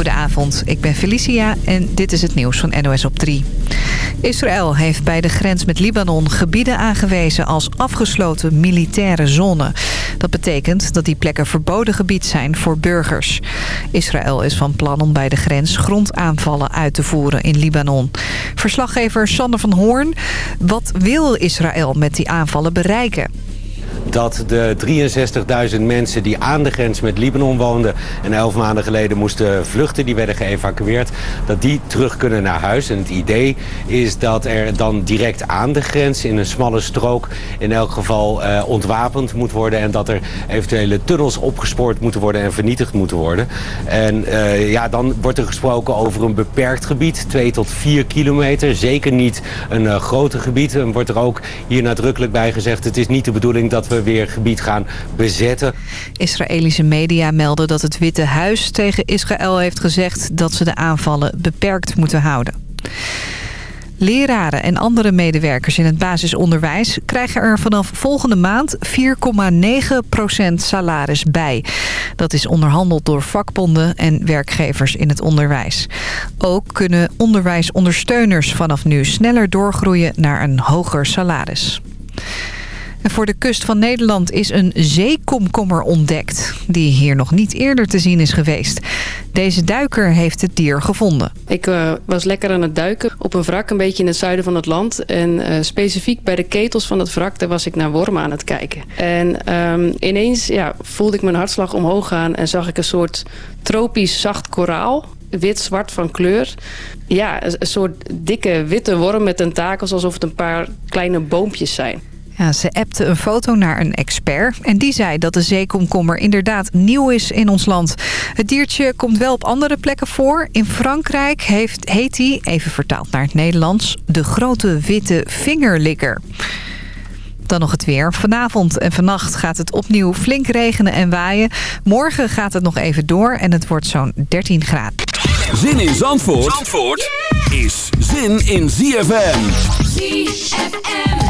Goedenavond, ik ben Felicia en dit is het nieuws van NOS op 3. Israël heeft bij de grens met Libanon gebieden aangewezen als afgesloten militaire zone. Dat betekent dat die plekken verboden gebied zijn voor burgers. Israël is van plan om bij de grens grondaanvallen uit te voeren in Libanon. Verslaggever Sander van Hoorn, wat wil Israël met die aanvallen bereiken? Dat de 63.000 mensen die aan de grens met Libanon woonden... en elf maanden geleden moesten vluchten, die werden geëvacueerd... dat die terug kunnen naar huis. En het idee is dat er dan direct aan de grens... in een smalle strook in elk geval uh, ontwapend moet worden... en dat er eventuele tunnels opgespoord moeten worden en vernietigd moeten worden. En uh, ja, dan wordt er gesproken over een beperkt gebied, 2 tot 4 kilometer. Zeker niet een uh, groter gebied. En wordt er ook hier nadrukkelijk bij gezegd... het is niet de bedoeling dat we weer gebied gaan bezetten. Israëlische media melden dat het Witte Huis tegen Israël heeft gezegd... dat ze de aanvallen beperkt moeten houden. Leraren en andere medewerkers in het basisonderwijs krijgen er vanaf volgende maand 4,9% salaris bij. Dat is onderhandeld door vakbonden en werkgevers in het onderwijs. Ook kunnen onderwijsondersteuners vanaf nu sneller doorgroeien naar een hoger salaris. En voor de kust van Nederland is een zeekomkommer ontdekt... die hier nog niet eerder te zien is geweest. Deze duiker heeft het dier gevonden. Ik uh, was lekker aan het duiken op een wrak een beetje in het zuiden van het land. En uh, specifiek bij de ketels van het wrak, daar was ik naar wormen aan het kijken. En um, ineens ja, voelde ik mijn hartslag omhoog gaan... en zag ik een soort tropisch zacht koraal wit-zwart van kleur. Ja, een soort dikke witte worm met tentakels... alsof het een paar kleine boompjes zijn. Ja, ze appte een foto naar een expert en die zei dat de zeekomkommer inderdaad nieuw is in ons land. Het diertje komt wel op andere plekken voor. In Frankrijk heeft, heet hij, even vertaald naar het Nederlands, de grote witte vingerlikker. Dan nog het weer. Vanavond en vannacht gaat het opnieuw flink regenen en waaien. Morgen gaat het nog even door en het wordt zo'n 13 graden. Zin in Zandvoort, Zandvoort is zin in ZFM. ZFM.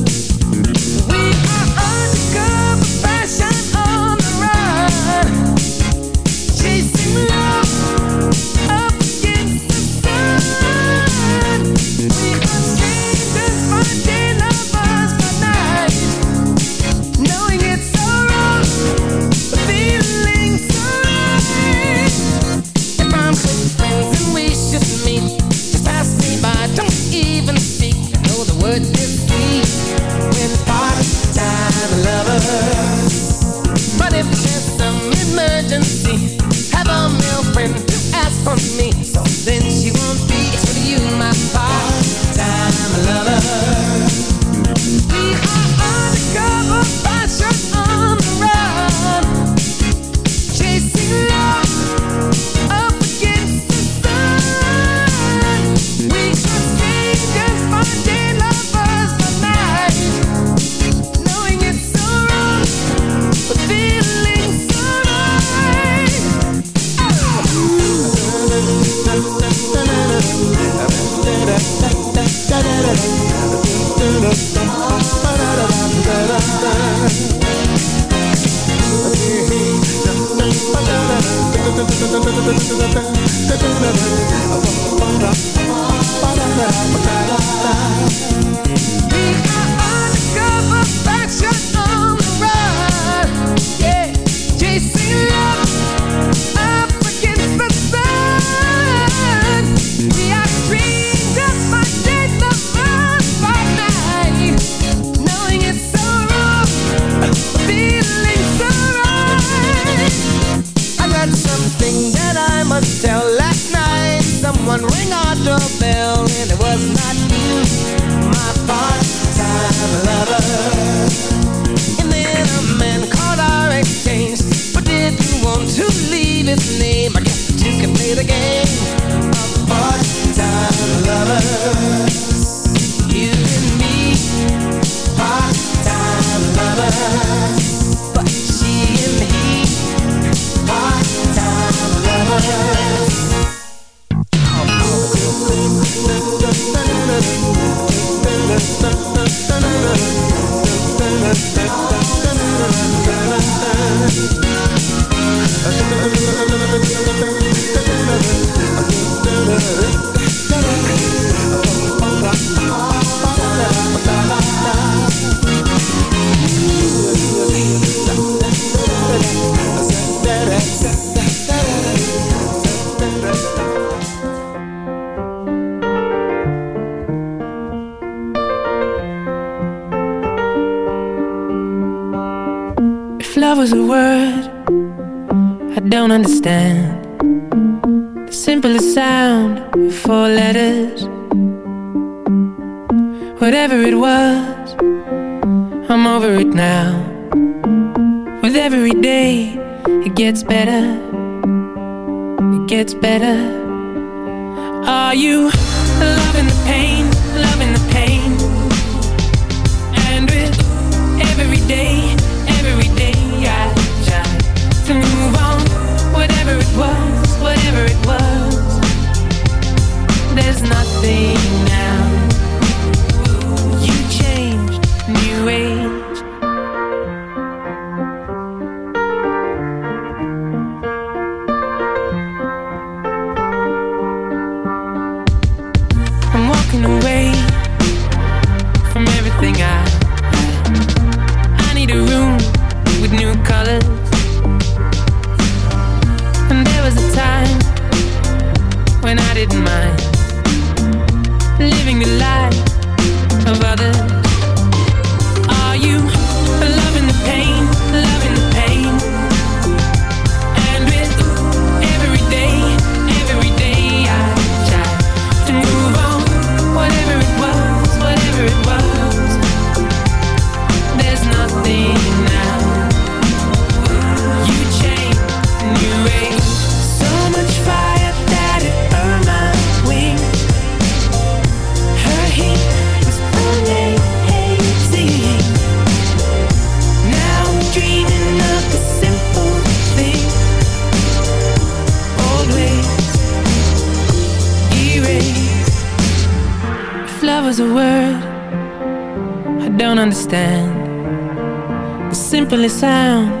only sound.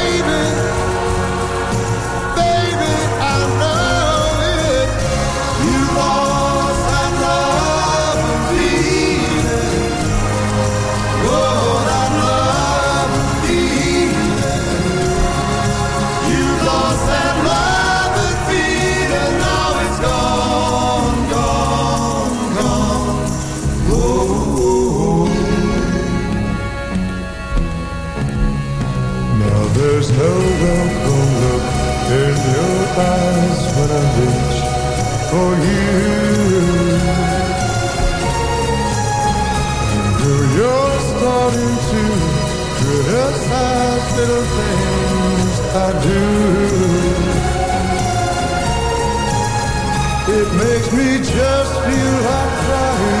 Little things I do. It makes me just feel like crying.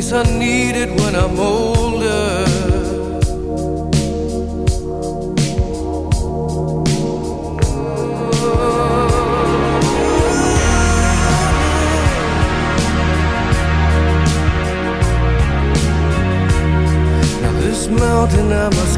case I need it when I'm older. Now this mountain I must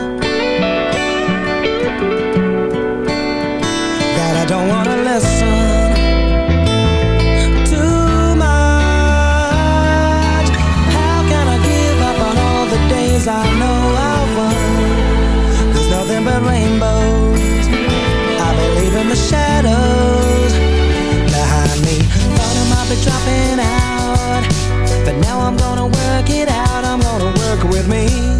me.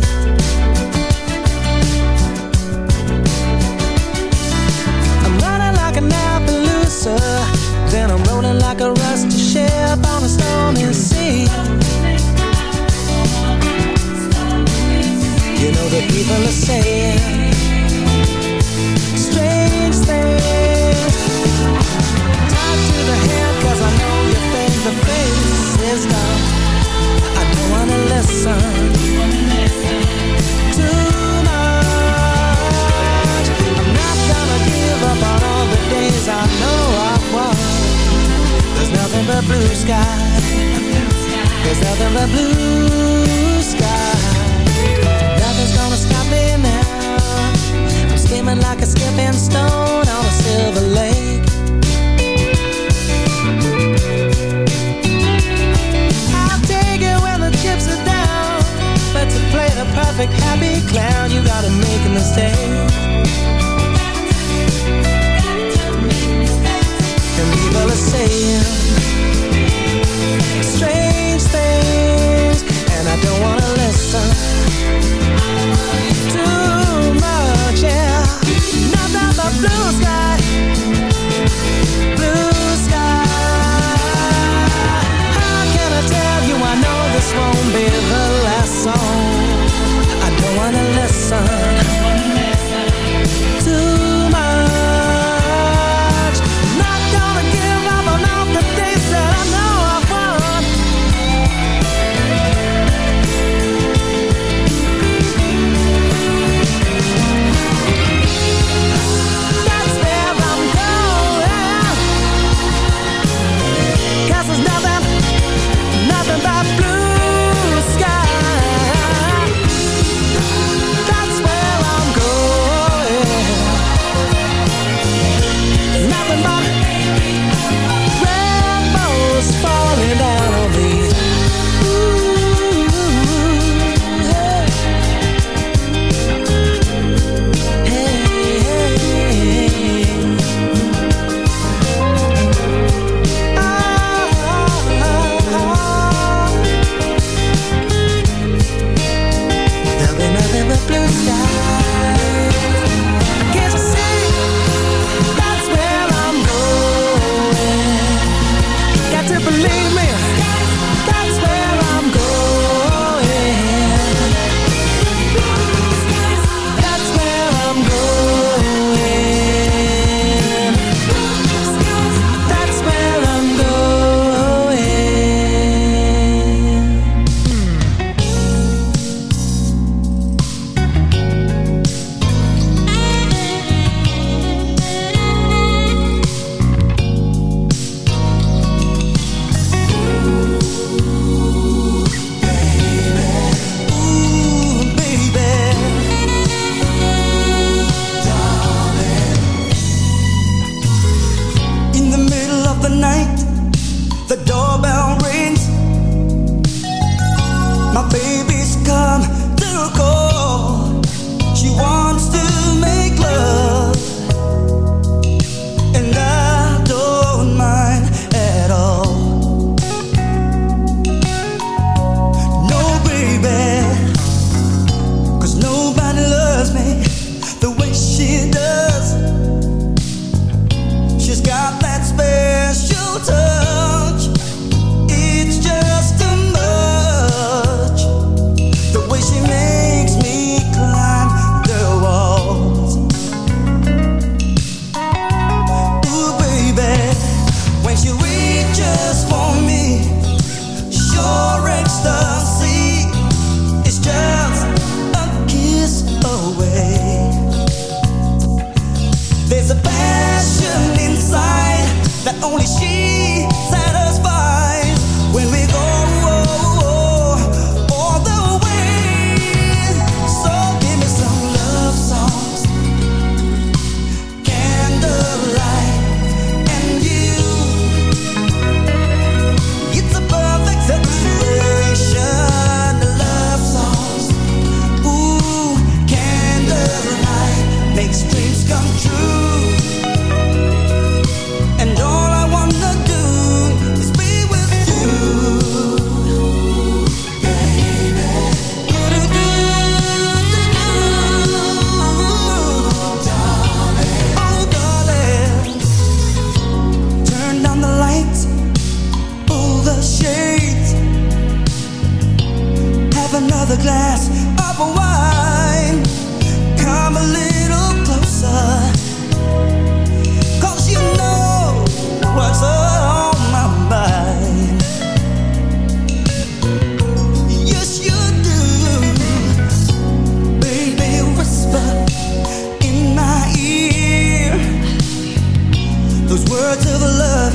Words of love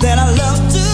that I love to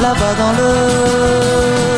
là-bas dans le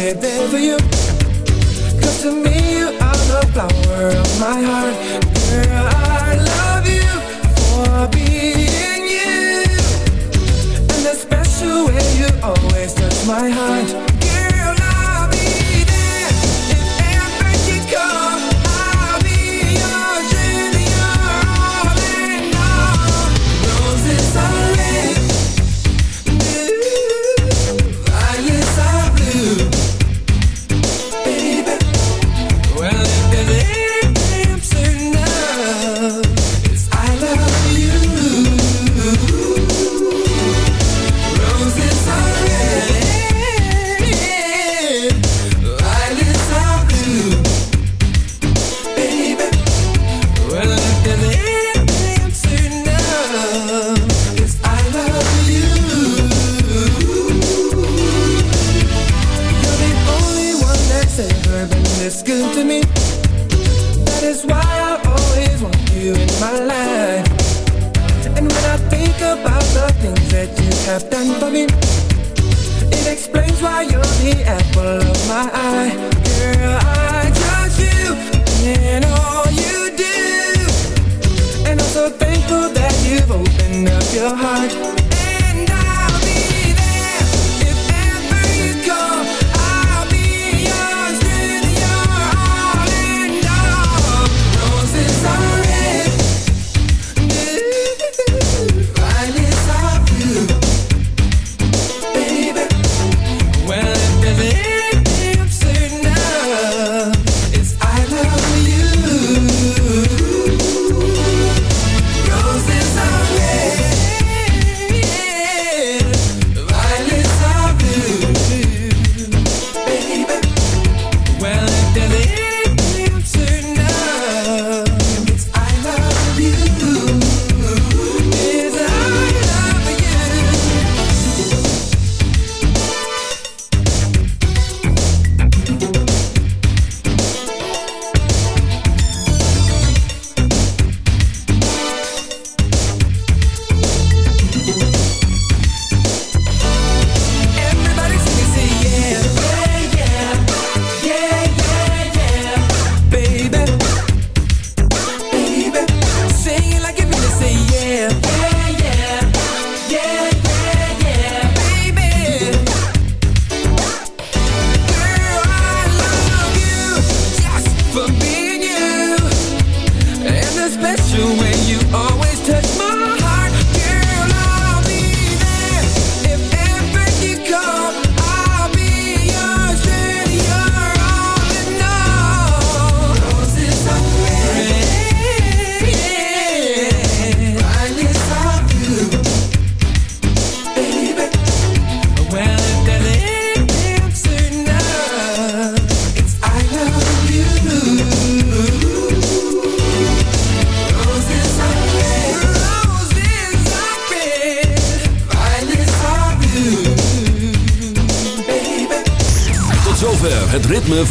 be there for you. Cause to me you are the flower of my heart. Girl, I love you for being you. And the special way you always touch my heart.